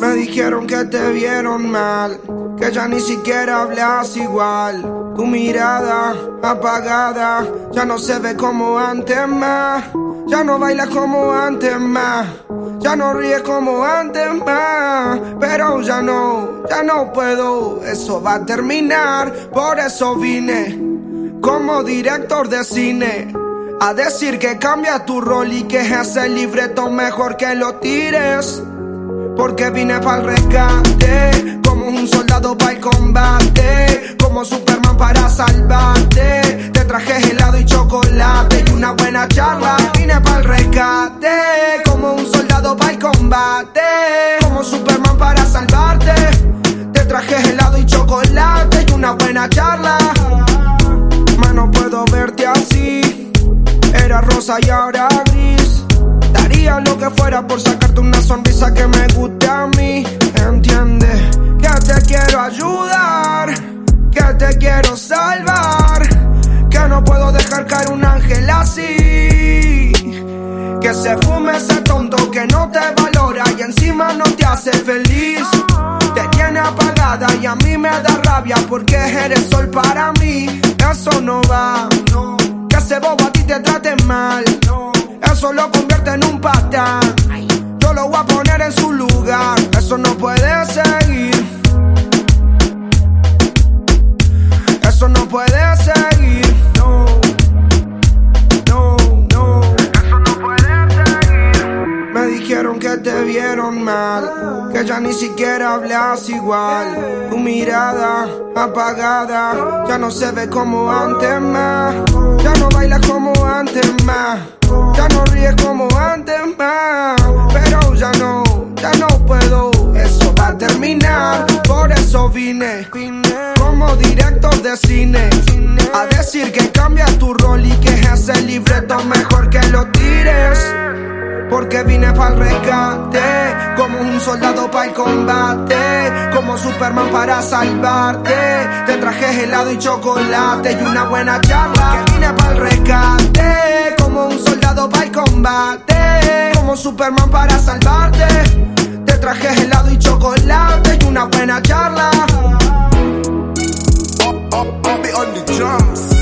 Me dijeron que te vieron mal, que ya ni siquiera hablas igual. Tu mirada apagada ya no se ve como antes más. Ya no bailas como antes más. Ya no ríes como antes más. Pero ya no, ya no puedo. Eso va a terminar. Por eso vine como director de cine a decir que cambia tu rol y que es el libreto mejor que lo tires. Porque vine para el rescate, como un soldado para el combate, como Superman para salvarte. Te traje helado y chocolate y una buena charla. Era rosa y ahora gris. Daría lo que fuera por sacarte una sonrisa que me guste a mí. Entiende que te quiero ayudar, que te quiero salvar, que no puedo dejar caer un ángel así. Que se fume ese tonto que no te valora y encima no te hace feliz. Te tiene apagada y a mí me da rabia porque eres sol para mí. Eso no va, que ese bobo a ti te trate mal. Eso lo convierte en un patán. Yo lo voy a poner en su lugar. Eso no puede seguir. Eso no puede seguir. Dijeron que te vieron mal. Que ya ni siquiera hablas igual. Tu mirada apagada. Ya no se ve como antes más. Ya no bailas como antes más. Ya no ríes como antes más. Pero ya no, ya no puedo. Eso va a terminar. Por eso vine. Como director de cine. A decir que cambia tu rol y que es el libreto mejor que lo tires. Porque vine para el rescate, como un soldado para el combate, como Superman para salvarte. Te traje helado y chocolate y una buena charla. Que vine para el rescate, como un soldado para el combate, como Superman para salvarte. Te traje helado y chocolate y una buena charla. I'll be on the drum.